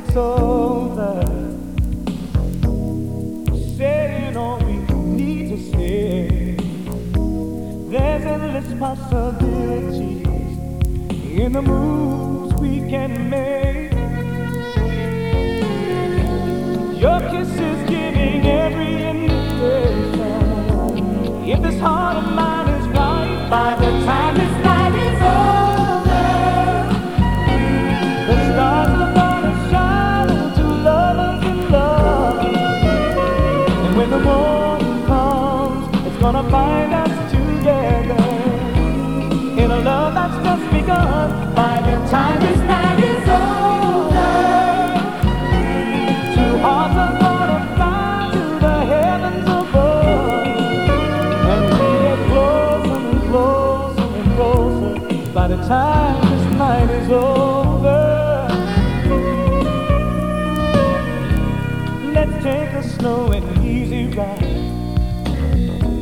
takes over. There's endless possibilities in the moves we can make. Your kiss is giving every indication. If this heart gonna find us together in a love that's just begun. By the time this night is over, two hearts are gonna fly to the heavens above, and we get closer and closer and closer. By the time this night is over, let's take a slow and easy ride.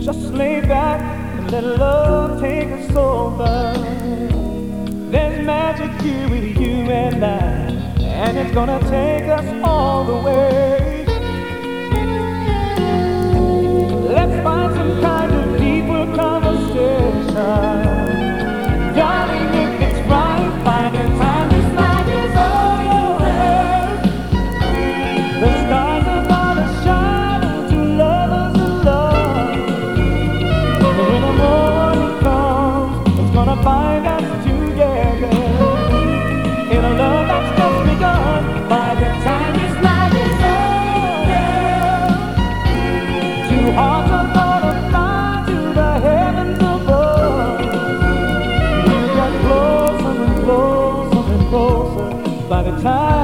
Just lay back and let love take us over. There's magic here with you and I, and it's gonna take us all the way. The time.